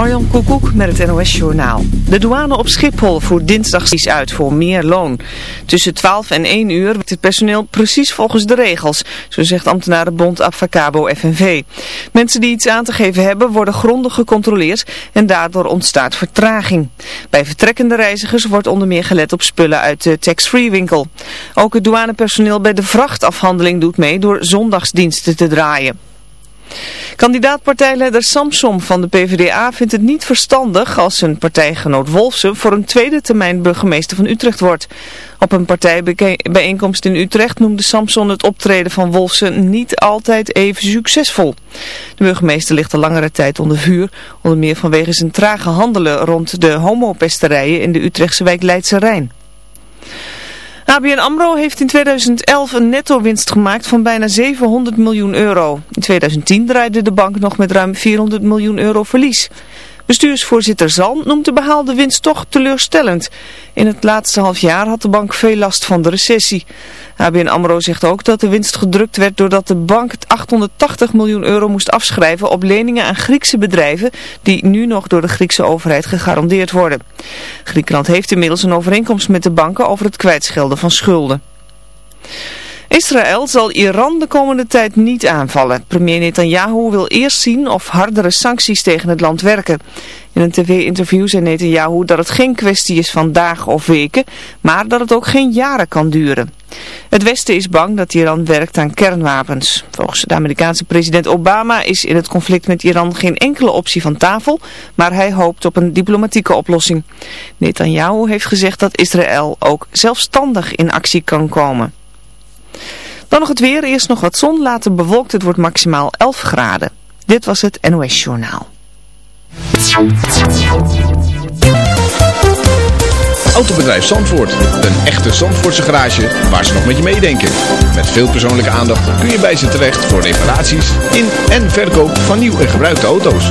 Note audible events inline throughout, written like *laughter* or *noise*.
Marjan Koekoek met het NOS Journaal. De douane op Schiphol voert dinsdag uit voor meer loon. Tussen 12 en 1 uur werkt het personeel precies volgens de regels, zo zegt ambtenarenbond Abfacabo FNV. Mensen die iets aan te geven hebben worden grondig gecontroleerd en daardoor ontstaat vertraging. Bij vertrekkende reizigers wordt onder meer gelet op spullen uit de tax-free winkel. Ook het douanepersoneel bij de vrachtafhandeling doet mee door zondagsdiensten te draaien. Kandidaatpartijleider Samsom van de PvdA vindt het niet verstandig als zijn partijgenoot Wolfsen voor een tweede termijn burgemeester van Utrecht wordt. Op een partijbijeenkomst in Utrecht noemde Samson het optreden van Wolfsen niet altijd even succesvol. De burgemeester ligt al langere tijd onder vuur, onder meer vanwege zijn trage handelen rond de homopesterijen in de Utrechtse wijk Leidse Rijn. ABN AMRO heeft in 2011 een netto-winst gemaakt van bijna 700 miljoen euro. In 2010 draaide de bank nog met ruim 400 miljoen euro verlies. Bestuursvoorzitter Zalm noemt de behaalde winst toch teleurstellend. In het laatste half jaar had de bank veel last van de recessie. ABN AMRO zegt ook dat de winst gedrukt werd doordat de bank 880 miljoen euro moest afschrijven op leningen aan Griekse bedrijven die nu nog door de Griekse overheid gegarandeerd worden. Griekenland heeft inmiddels een overeenkomst met de banken over het kwijtschelden van schulden. Israël zal Iran de komende tijd niet aanvallen. Premier Netanyahu wil eerst zien of hardere sancties tegen het land werken. In een tv-interview zei Netanyahu dat het geen kwestie is van dagen of weken, maar dat het ook geen jaren kan duren. Het Westen is bang dat Iran werkt aan kernwapens. Volgens de Amerikaanse president Obama is in het conflict met Iran geen enkele optie van tafel, maar hij hoopt op een diplomatieke oplossing. Netanyahu heeft gezegd dat Israël ook zelfstandig in actie kan komen. Dan nog het weer, eerst nog wat zon, later bewolkt, het wordt maximaal 11 graden. Dit was het NOS Journaal. Autobedrijf Zandvoort, een echte Zandvoortse garage waar ze nog met je meedenken. Met veel persoonlijke aandacht kun je bij ze terecht voor reparaties in en verkoop van nieuw en gebruikte auto's.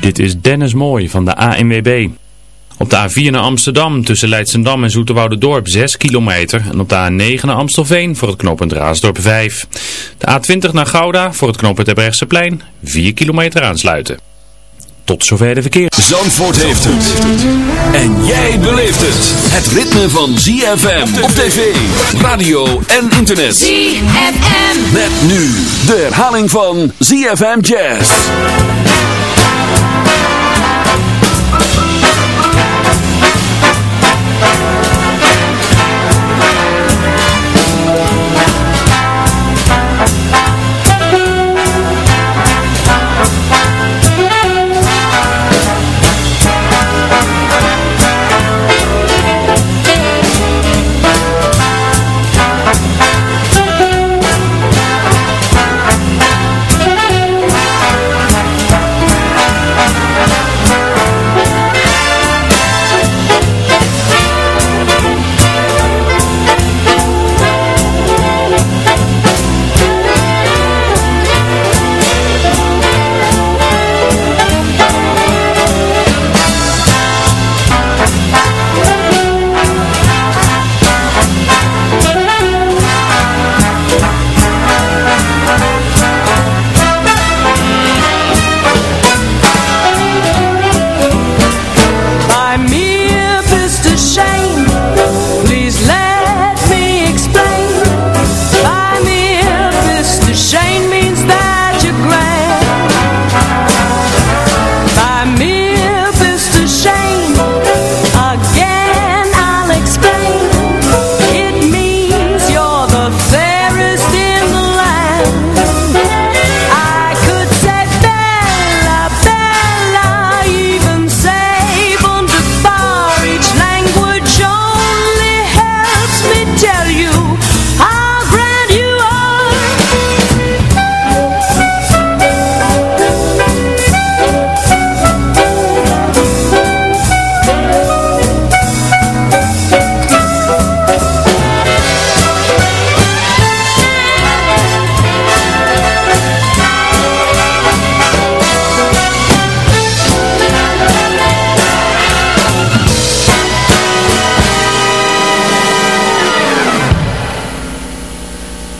Dit is Dennis Mooi van de ANWB. Op de A4 naar Amsterdam tussen Leidsendam en Dorp 6 kilometer. En op de A9 naar Amstelveen voor het knooppunt Raasdorp 5. De A20 naar Gouda voor het knooppunt plein 4 kilometer aansluiten. Tot zover de verkeer. Zandvoort heeft het. En jij beleeft het. Het ritme van ZFM op tv, radio en internet. ZFM. Met nu de herhaling van ZFM Jazz.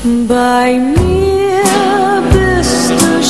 By me, bist du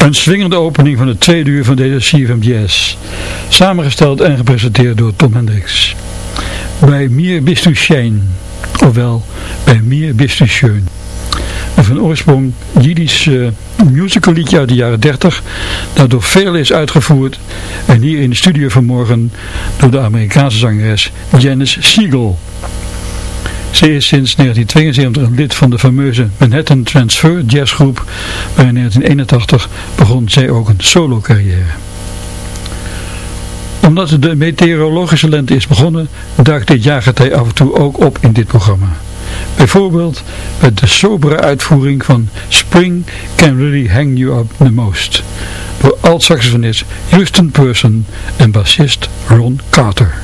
Een swingende opening van de tweede uur van deze CFM Jazz. Samengesteld en gepresenteerd door Tom Hendricks. Bij Mir bist du schön. Ofwel, bij Mir bist du schön. Een van oorsprong Jiddisch uh, musical liedje uit de jaren 30. Dat door velen is uitgevoerd. En hier in de studio vanmorgen door de Amerikaanse zangeres Janice Siegel. Ze is sinds 1972 een lid van de fameuze Manhattan Transfer jazzgroep, maar in 1981 begon zij ook een solo carrière. Omdat de meteorologische lente is begonnen, duikt dit jaargetij af en toe ook op in dit programma. Bijvoorbeeld met de sobere uitvoering van Spring Can Really Hang You Up The Most door alt-saxofonist Houston Person en bassist Ron Carter.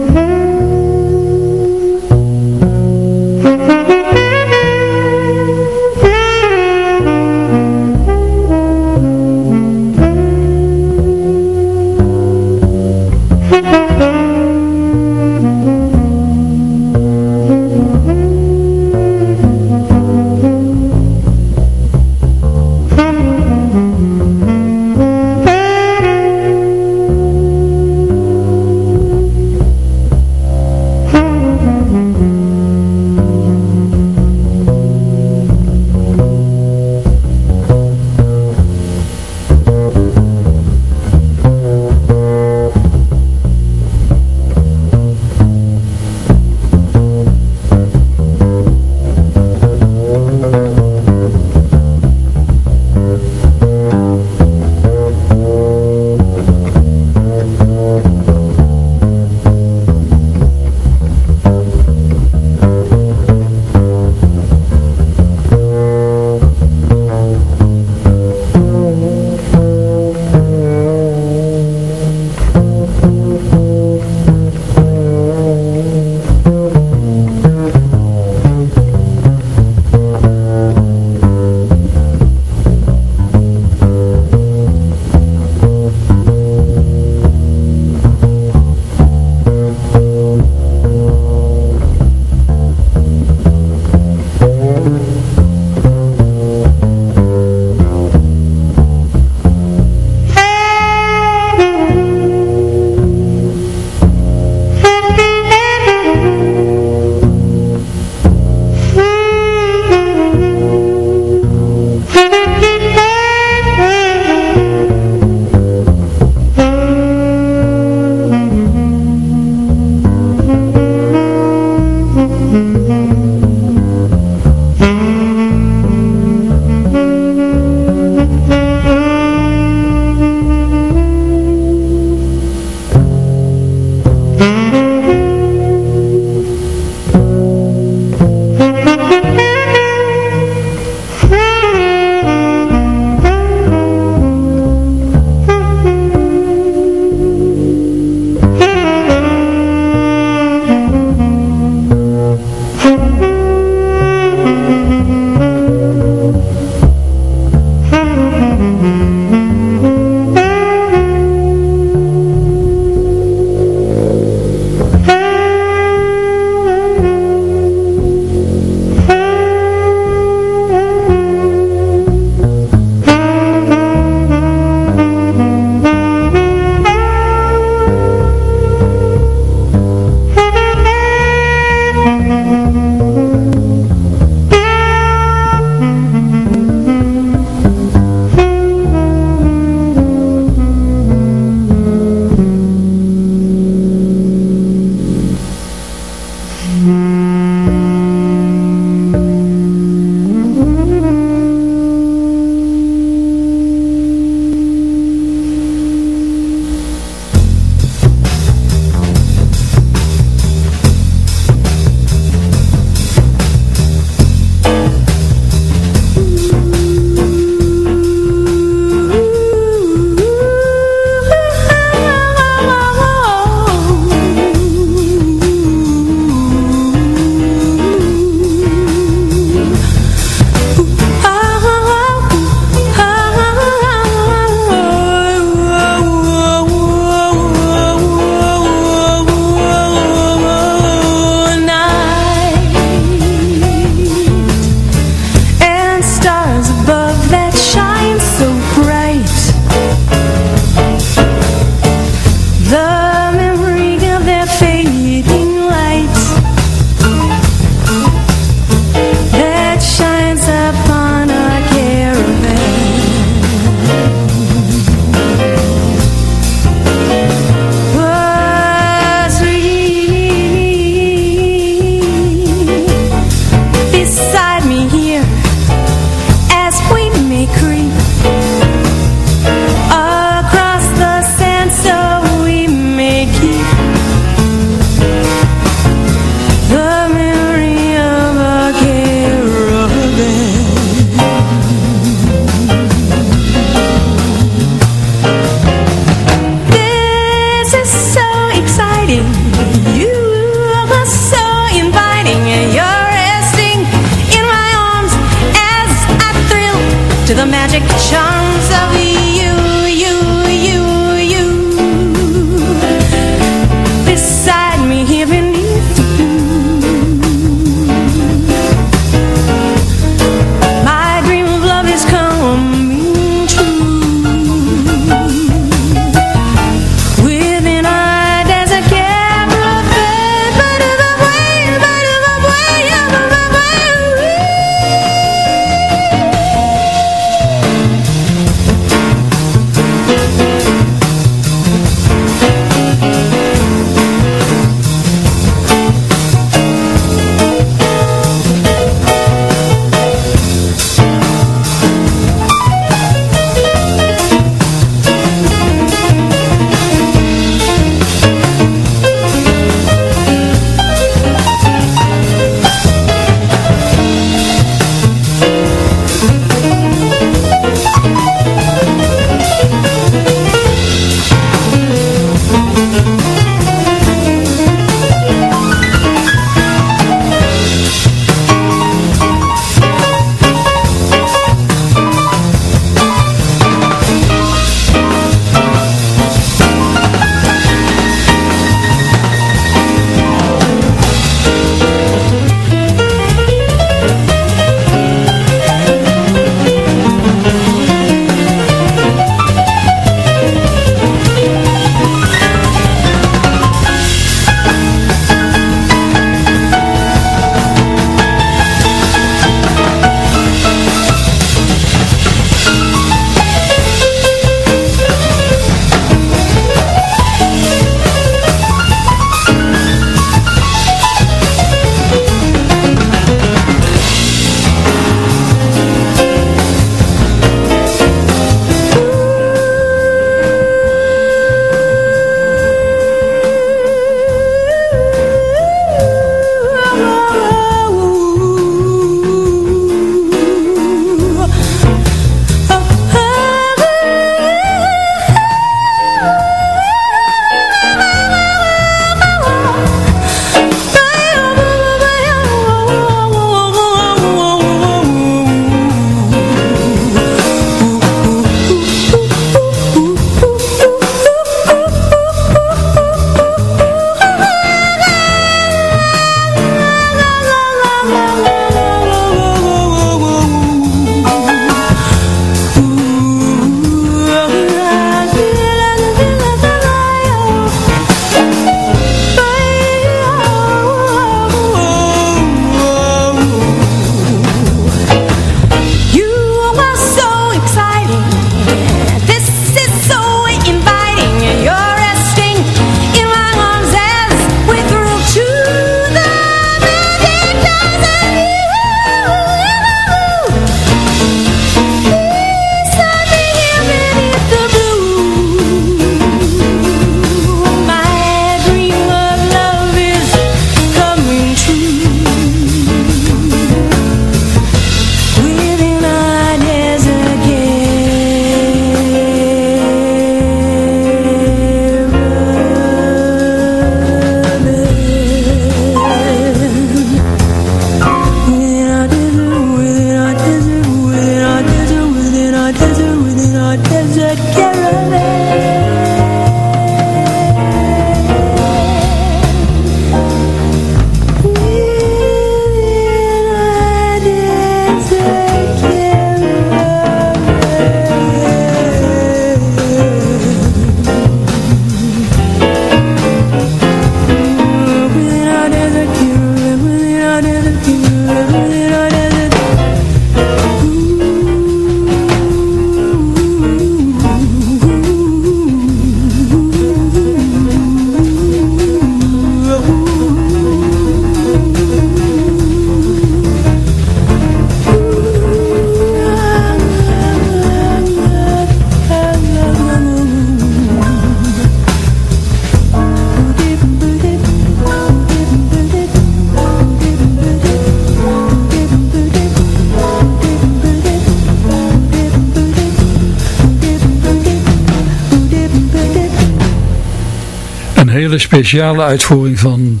Speciale uitvoering van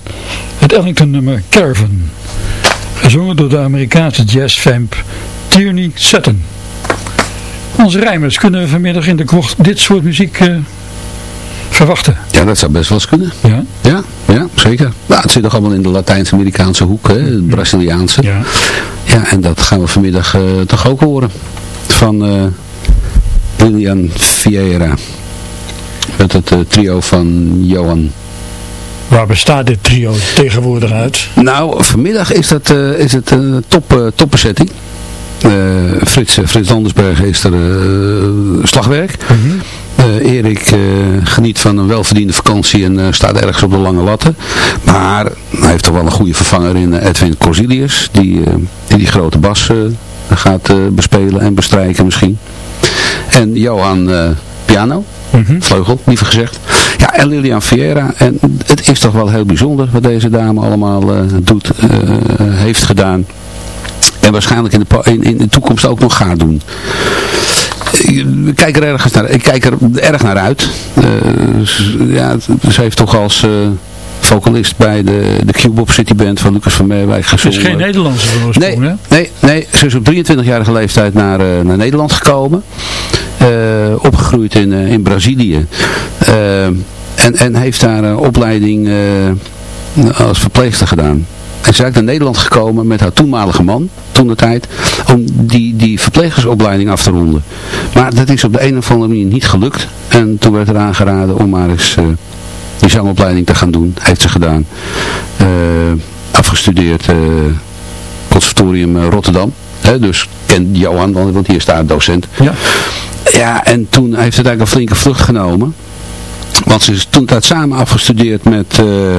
het Ellington nummer Caravan. Gezongen door de Amerikaanse jazzvamp Tierney Sutton. Onze rijmers kunnen we vanmiddag in de krocht dit soort muziek uh, verwachten. Ja, dat zou best wel eens kunnen. Ja? Ja, ja zeker. Nou, het zit toch allemaal in de Latijns-Amerikaanse hoek, hè, het Braziliaanse. Ja. Ja, en dat gaan we vanmiddag uh, toch ook horen. Van uh, Lilian Vieira. Met het uh, trio van Johan. Waar bestaat dit trio tegenwoordig uit? Nou, vanmiddag is, dat, uh, is het een top, topbezetting. Uh, Frits, Frits Landersberg is er slagwerk. Mm -hmm. Uh, Erik geniet van een welverdiende vakantie en staat ergens op de lange latten. Maar hij heeft toch wel een goede vervanger in Edwin Corsilius. Die die, die grote bas gaat bespelen en bestrijken misschien. En Johan piano. Mm -hmm. Vleugel, liever gezegd. Ja, en Lilian Vieira. En het is toch wel heel bijzonder wat deze dame allemaal doet, heeft gedaan. En waarschijnlijk in de, in, in de toekomst ook nog gaat doen ik kijk er ergens naar, ik kijk er erg naar uit. Uh, ja, ze heeft toch als vocalist bij de, de Cubop City Band van Lucas van Meerwijk gezongen. Is geen Nederlandse nee, hè? Nee, nee, ze is op 23-jarige leeftijd naar, uh, naar Nederland gekomen. opgegroeid in, in Brazilië. en, en heeft daar een opleiding als verpleegster gedaan. En ze is naar Nederland gekomen met haar toenmalige man, toen de tijd, om die, die verplegersopleiding af te ronden. Maar dat is op de een of andere manier niet gelukt. En toen werd er aangeraden om maar eens uh, die zangopleiding te gaan doen. Heeft ze gedaan. Uh, afgestudeerd uh, conservatorium Rotterdam. He, dus kent Johan, want hier staat docent. Ja. Ja, en toen heeft het eigenlijk een flinke vlucht genomen. Want ze is toen dat samen afgestudeerd met... Uh,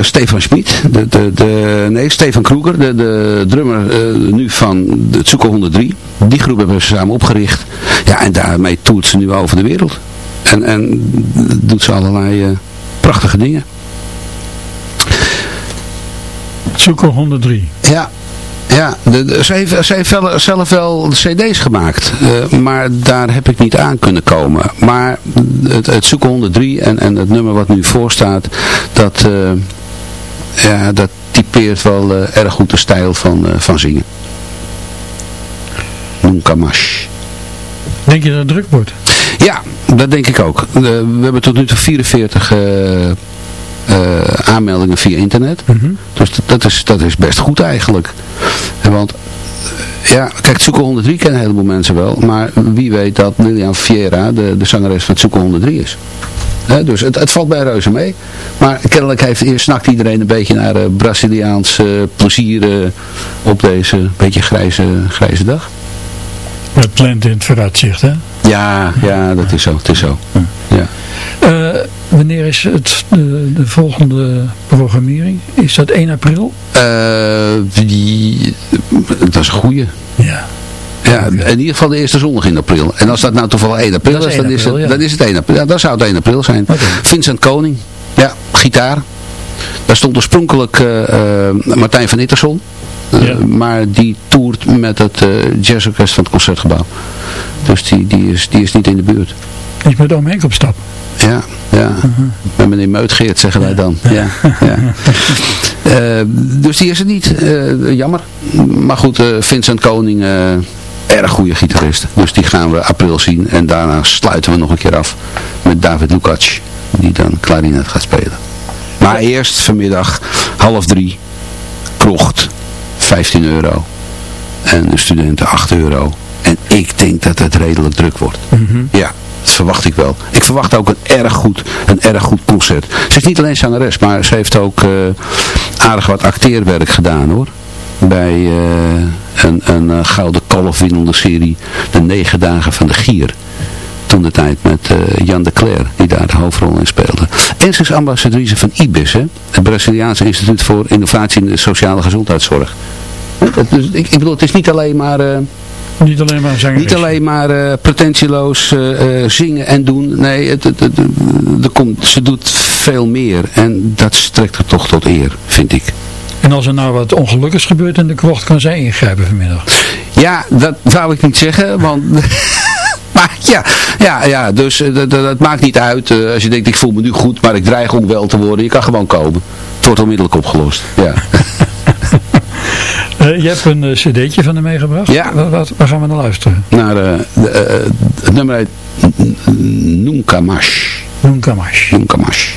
Stefan Schmid, de, de, de, nee, Stefan Kroeger, de, de drummer uh, nu van het Tsuko 103. Die groep hebben ze samen opgericht. Ja, en daarmee toert ze nu over de wereld. En, en doet ze allerlei uh, prachtige dingen. Tsuko 103. Ja, ja, de, de, ze heeft, ze heeft wel, zelf wel cd's gemaakt, uh, maar daar heb ik niet aan kunnen komen. Maar het, het zoeken 103 en, en het nummer wat nu voor staat, dat, uh, ja, dat typeert wel uh, erg goed de stijl van, van zingen. Nunca Mash. Denk je dat het druk wordt? Ja, dat denk ik ook. we hebben tot nu toe 44 uh, aanmeldingen via internet. Mm -hmm. Dus dat is, dat is best goed eigenlijk. Want ja, kijk, Zoeken 103 kennen een heleboel mensen wel. Maar wie weet dat Lilian Vieira de, de zangeres van Zoeken 103 is. He, dus het, het valt bij reuze mee. Maar kennelijk heeft, snakt iedereen een beetje naar uh, Braziliaans uh, plezier op deze beetje grijze, grijze dag. Het plant in het vooruitzicht, hè? Ja, ja, dat is zo. Het is zo. Ja. Uh, wanneer is het de, de, volgende programmering? Is dat 1 april? Uh, die, dat is een goeie. Ja. Ja, in ieder geval de eerste zondag in april. En als dat nou toevallig 1 april is, is, 1 dan, is het, ja. dan is het 1 april. Ja, dan zou het 1 april zijn. Okay. Vincent Koning, ja, gitaar. Daar stond oorspronkelijk uh, uh, Martijn van Itterson. Uh, Ja. Maar die toert met het uh, jazzorkest van het Concertgebouw. Dus die, die, is, die is niet in de buurt. Is met oom Henk op stap. Ja, ja. Met meneer Meutgeert zeggen wij dan. Ja, ja. Uh, *laughs* dus die is er niet. Uh, jammer. Maar goed, uh, Vincent Koning, erg goede gitarist. Dus die gaan we april zien. En daarna sluiten we nog een keer af met David Lukacs. Die dan klarinet gaat spelen. Maar eerst vanmiddag half drie. Krocht. 15 euro. En de studenten 8 euro. En ik denk dat het redelijk druk wordt. Mm -hmm. Ja, dat verwacht ik wel. Ik verwacht ook een erg goed, een erg goed concert. Ze is niet alleen zangeres, maar ze heeft ook uh, aardig wat acteerwerk gedaan hoor. Bij uh, een, een uh, gouden kalf winnende serie De Negen Dagen van de Gier. Toen de tijd met Jan de Cler, die daar de hoofdrol in speelde. En ze is ambassadrice van IBIS, hè? het Braziliaanse Instituut voor Innovatie in de Sociale Gezondheidszorg. Dus, ik, ik bedoel, het is niet alleen maar... Niet alleen maar. Niet alleen maar uh, pretentieloos eh, eh, zingen en doen. Nee, het, het, het, komt, ze doet veel meer. En dat strekt er toch tot eer, vind ik. En als er nou wat ongelukkigs gebeurt in de krocht, kan zij ingrijpen vanmiddag? Ja, dat wou ik niet zeggen, want... *laughs* Maar ja, ja, ja dus dat, maakt niet uit. Als je denkt, ik voel me nu goed, maar ik dreig om wel te worden. Je kan gewoon komen. Het wordt onmiddellijk opgelost. Ja. *laughs* Eh, je hebt een uh, cd'tje van hem meegebracht. Ja. Wat, wat, waar gaan we naar luisteren? Naar eh, de, het nummer heet Nunkamash. Nunkamash. Nunkamash.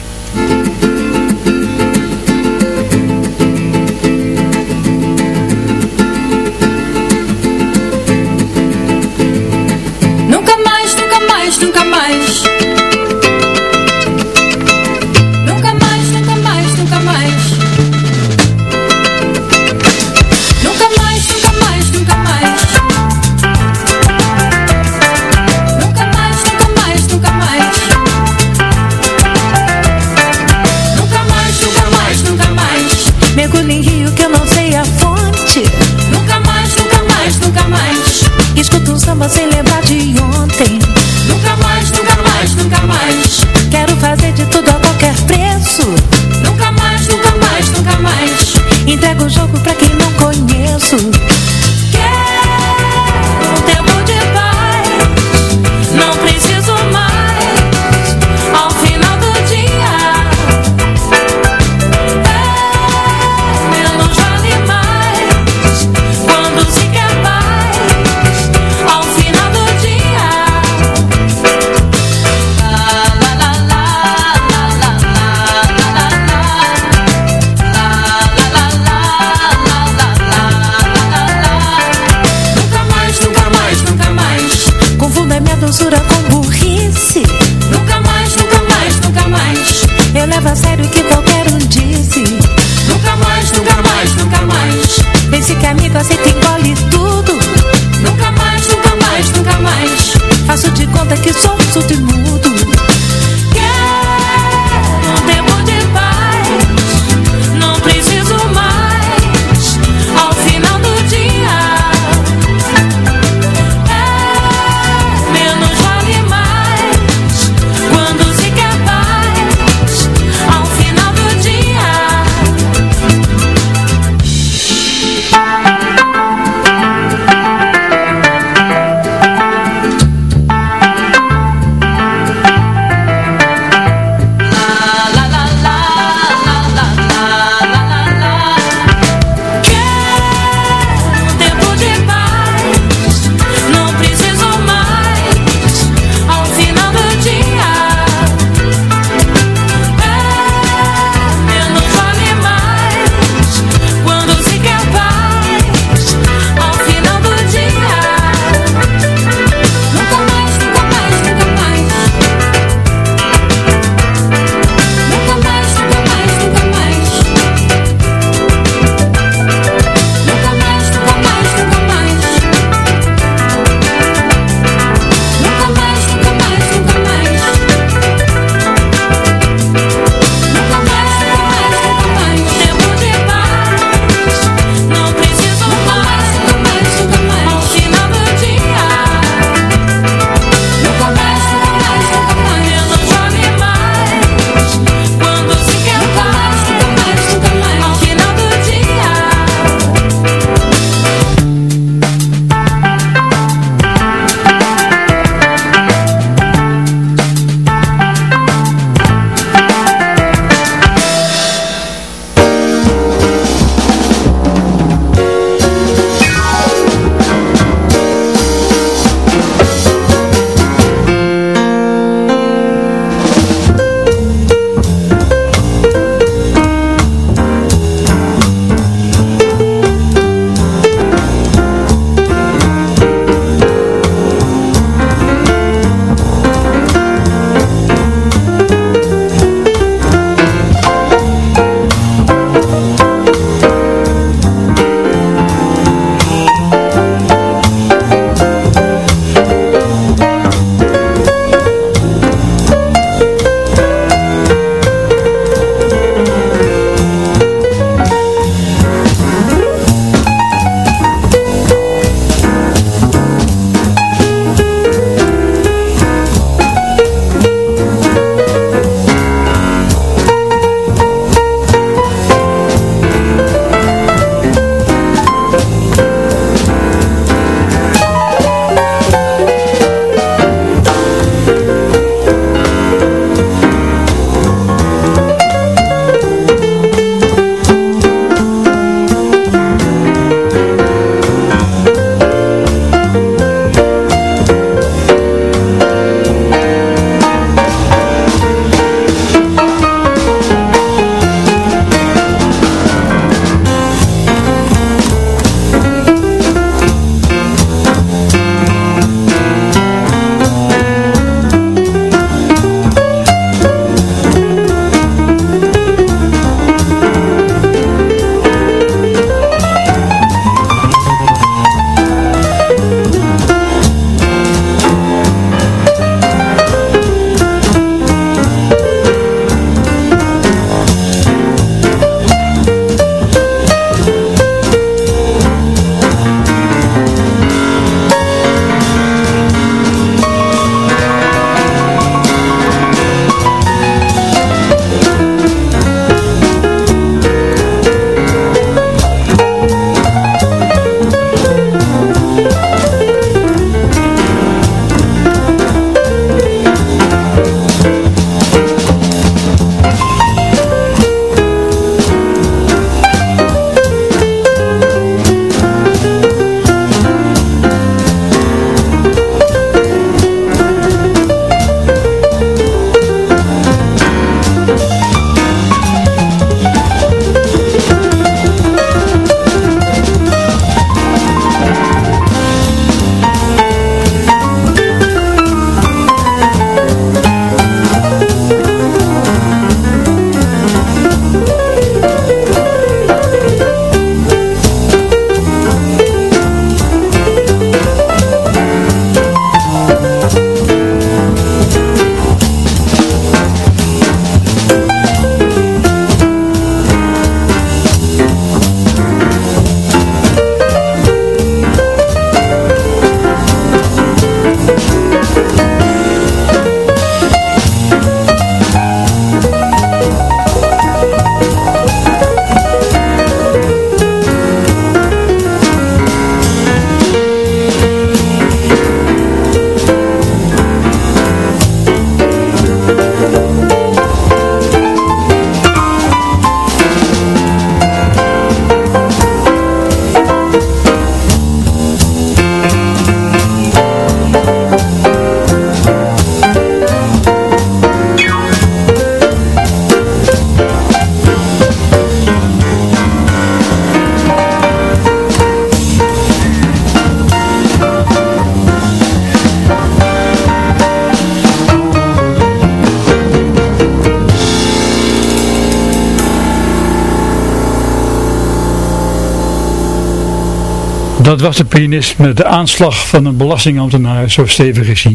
Was de pianist met de aanslag van een belastingambtenaar, zo stevig is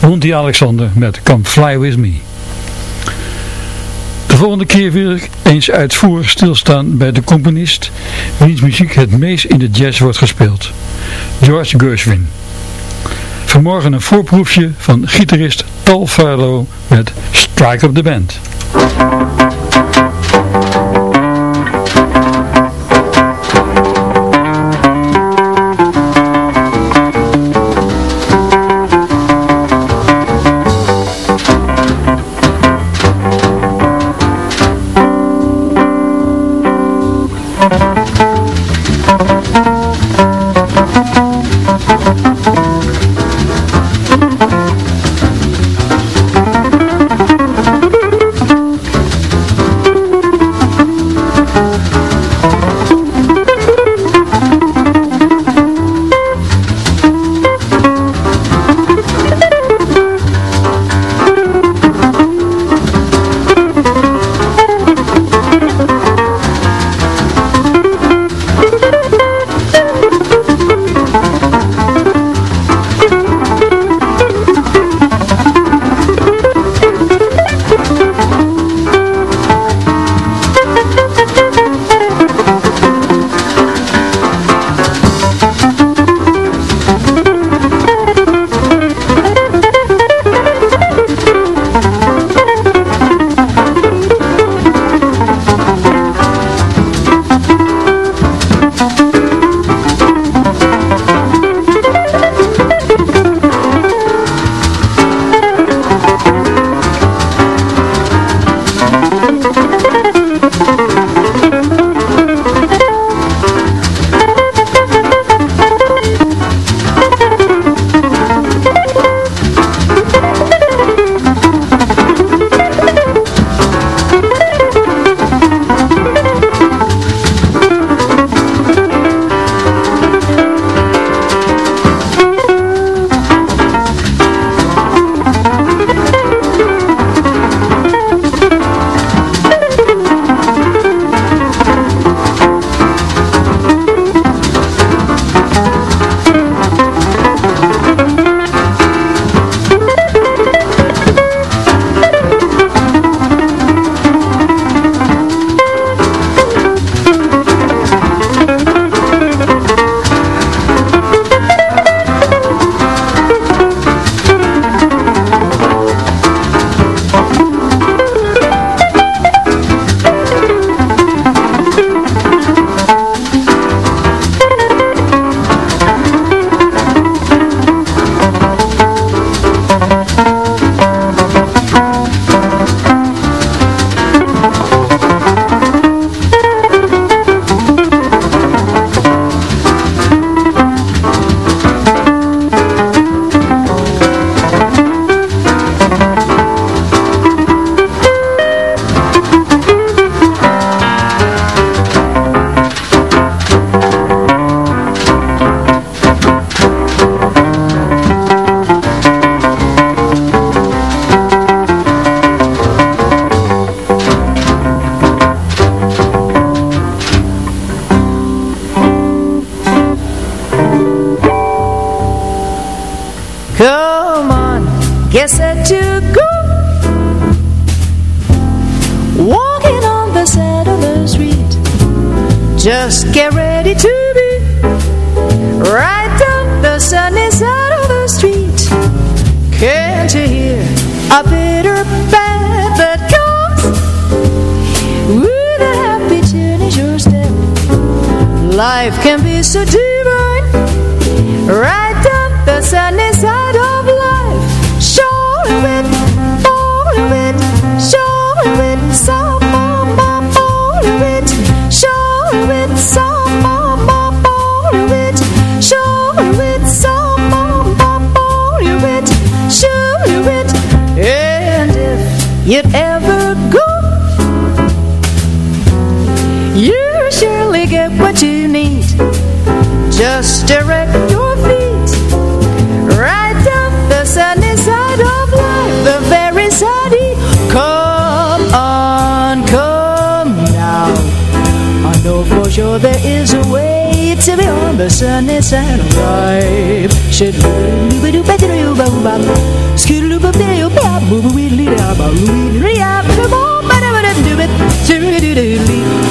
rond die Alexander met Come Fly With Me. De volgende keer wil ik eens uitvoer stilstaan bij de componist, wiens muziek het meest in de jazz wordt gespeeld. George Gershwin. Vanmorgen een voorproefje van gitarist Tal Farlow met Strike Up The Band.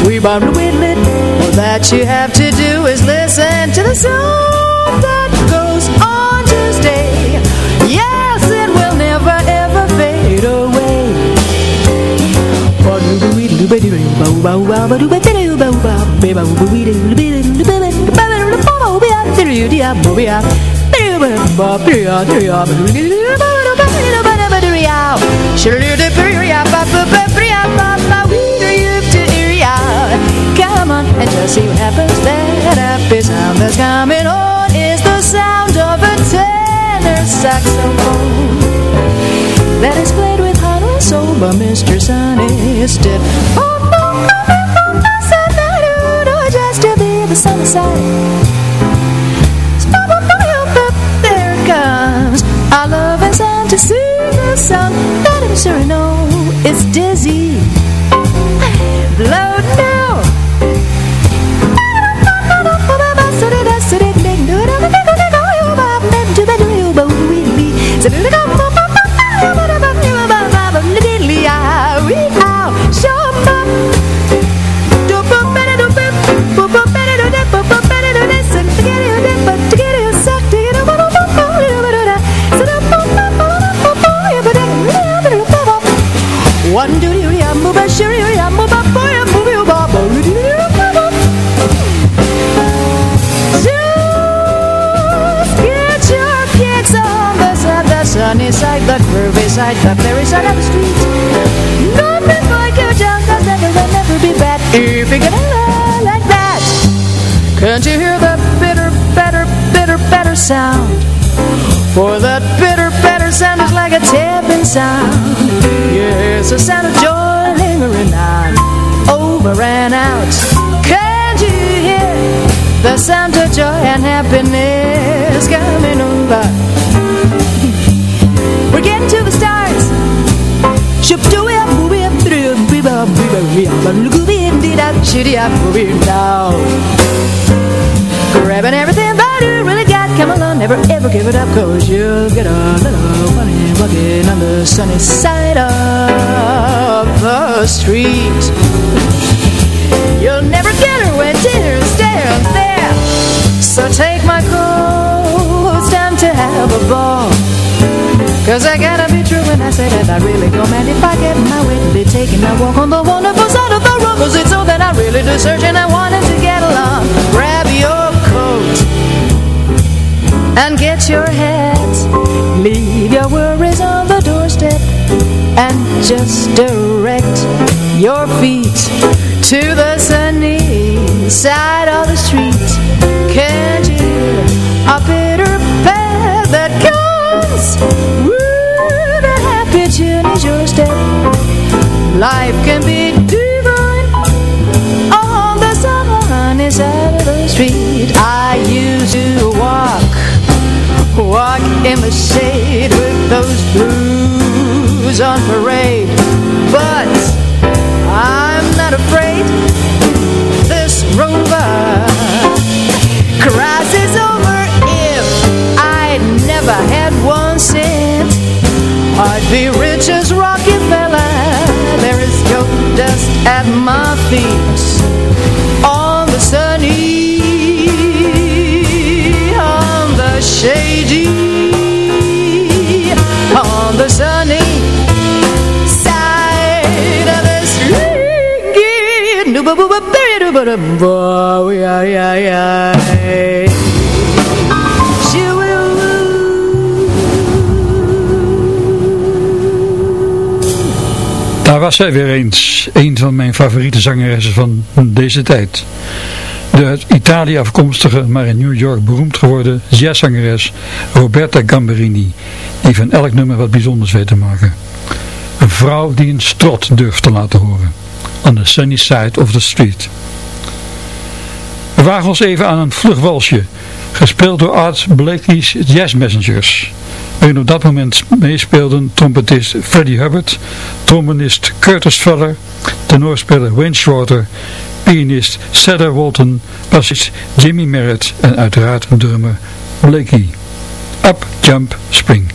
We bop wee lee. All that you have to do is listen to the song that goes on to stay. Yes, it will never ever fade away. Come on and just see what happens. That happy sound that's coming on is the sound of a tenor saxophone that is played with heart and soul by Mr. Sonny Stiff. Oh, no, no, no, no, no, just to be the sunny side. There it comes. I love to sing a song that I'm sure I know side, the fairy side of the street. Nothing like your junk, cause never will never be bad. If you get a like that, can't you hear the bitter, better, bitter, better sound? For that bitter, better sound is like a tapping sound. Yes, a sound of joy lingering on, over and out. Can't you hear the sound of joy and happiness coming over? We're getting to the Grabbing everything that you really got, come along, never ever give it up, cause you'll get a little money walking on the sunny side of the street. You'll never get her when dinner's there, there. So take my call, it's time to have a ball. Cause I gotta be true when I say that I really go mad if I get my way to be taking a walk on the wonderful side of the road. Cause it's all that I really do search and I wanted to get along. Grab your coat and get your hat. Leave your worries on the doorstep and just direct your feet to the sunny side of the street. Can't you hear a bitter path that comes Life can be divine on the sunny side of the street. I used to walk, walk in the shade with those blues on parade. But I'm not afraid. This rover crosses over if I never had one cent. I'd be rich as Rockefeller. Dust at my feet on the sunny, on the shady, on the sunny side of the street. Daar was zij weer eens, een van mijn favoriete zangeressen van deze tijd. De uit Italië afkomstige, maar in New York beroemd geworden jazzzangeres Roberta Gamberini, die van elk nummer wat bijzonders weet te maken. Een vrouw die een strot durft te laten horen. On the sunny side of the street. We wagen ons even aan een vlug walsje, gespeeld door Art Blakey's Jazz Messengers. En op dat moment meespeelden trompetist Freddie Hubbard, trombonist Curtis Feller, tenorspeler Wayne Shorter, pianist Cedar Walton, bassist Jimmy Merritt en uiteraard drummer Blakey. Up Jump Spring.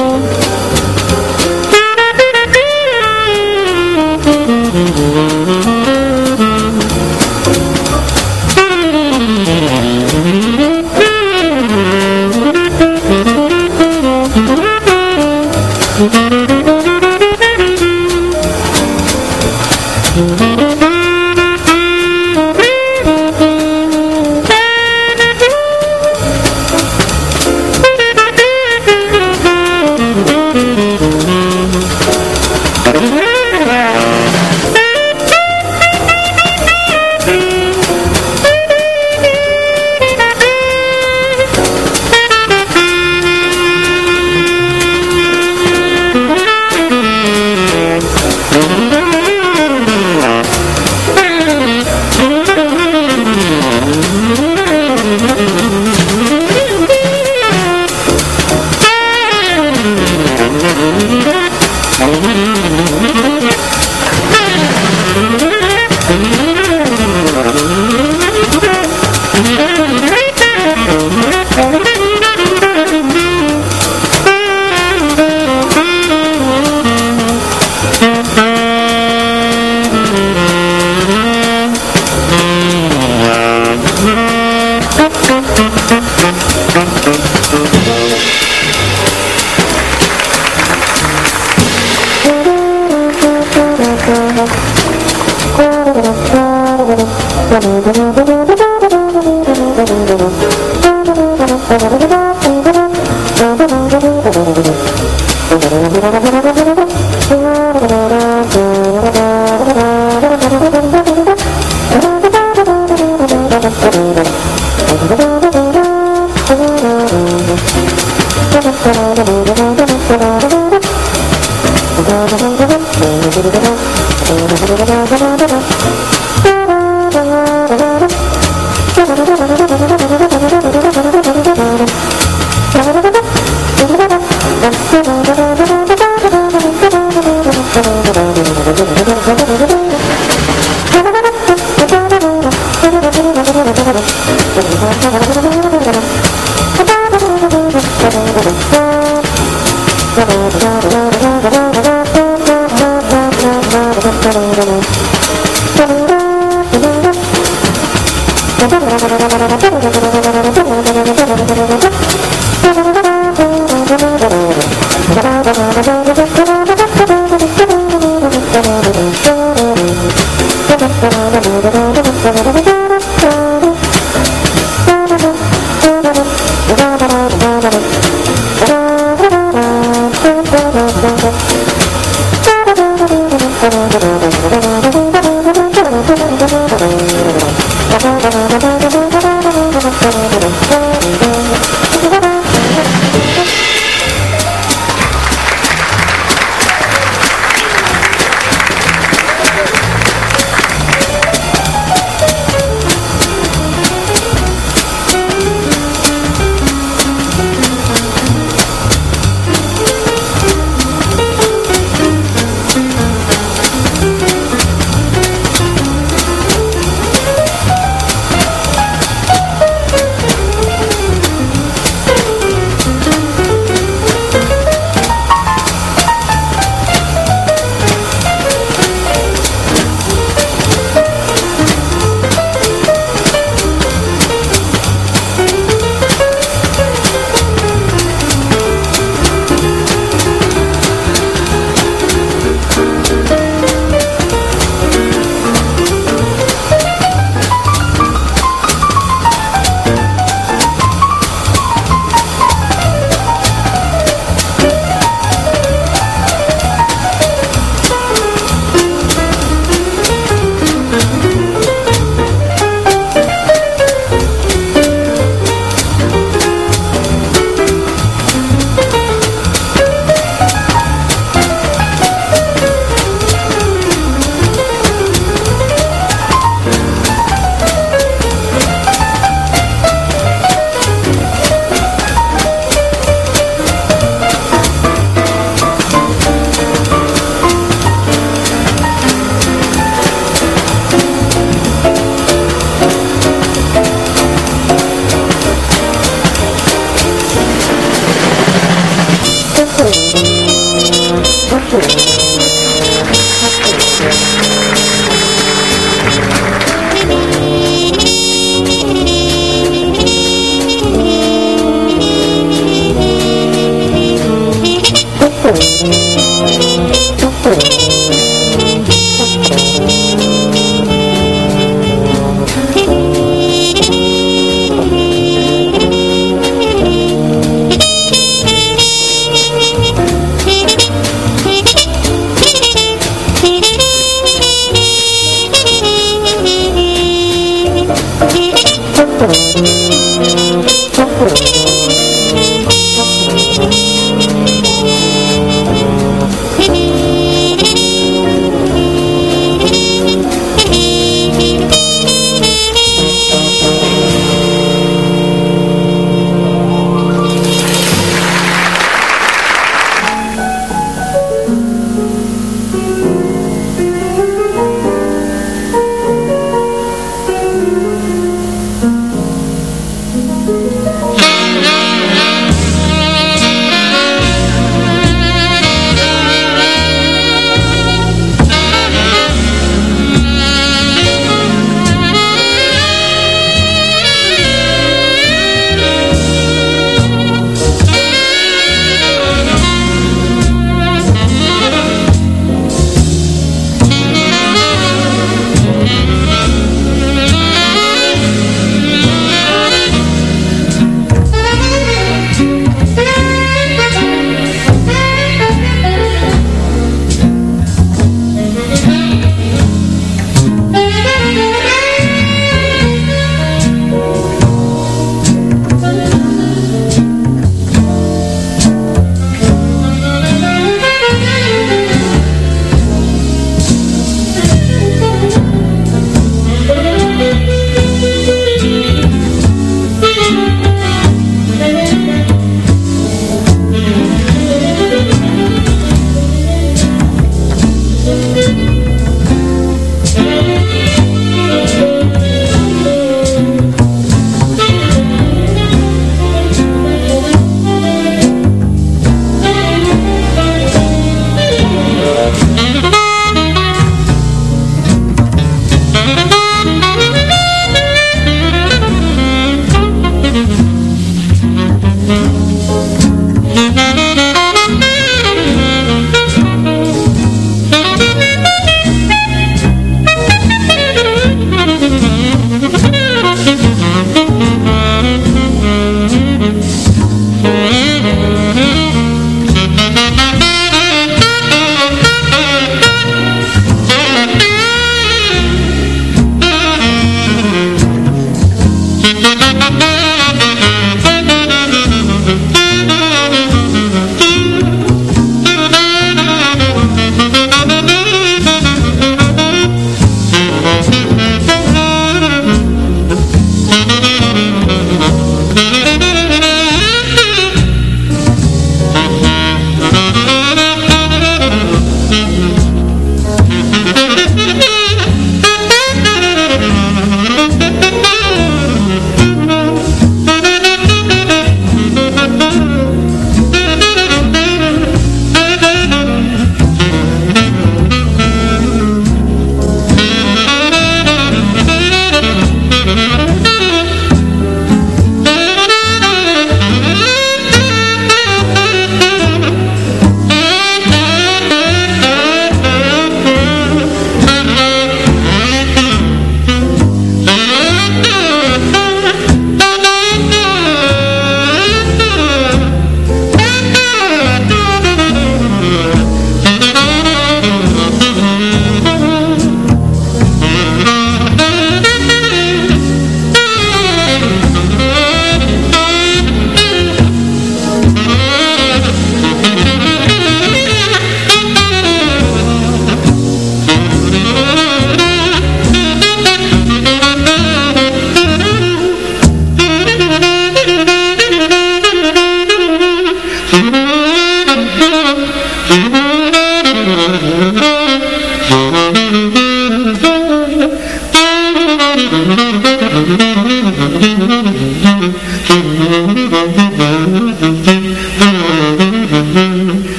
you.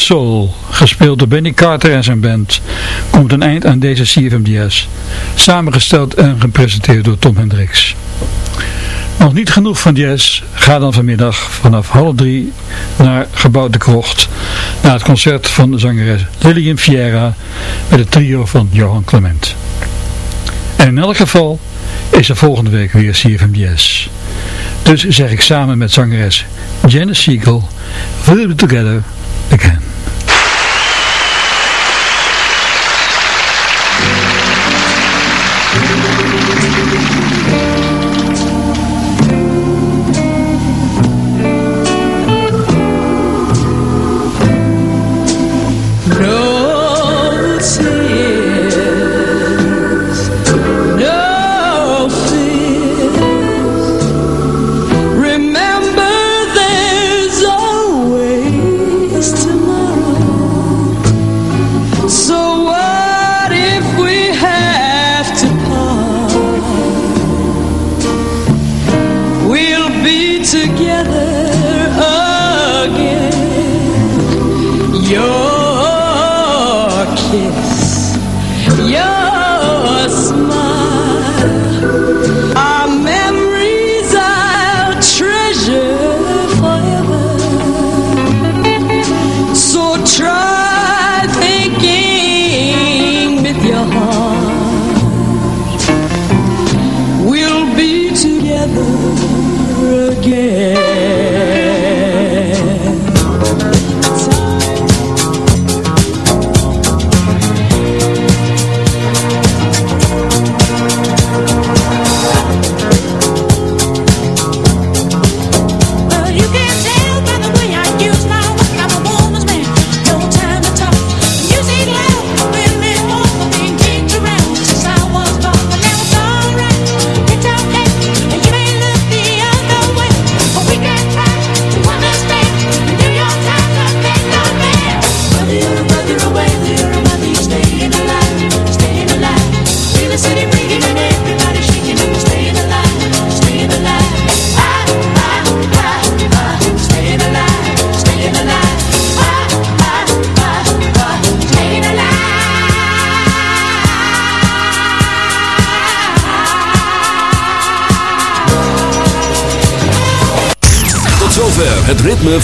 Soul, gespeeld door Benny Carter en zijn band, komt een eind aan deze CFMDS, samengesteld en gepresenteerd door Tom Hendricks. Nog niet genoeg van jazz, ga dan vanmiddag vanaf half drie naar Gebouw de Krocht, naar het concert van de zangeres Lillian Fiera met het trio van Johan Clement. En in elk geval is er volgende week weer CFM Jazz. Dus zeg ik samen met zangeres Janice Siegel, We'll be together again.